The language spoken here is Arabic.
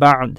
بعد.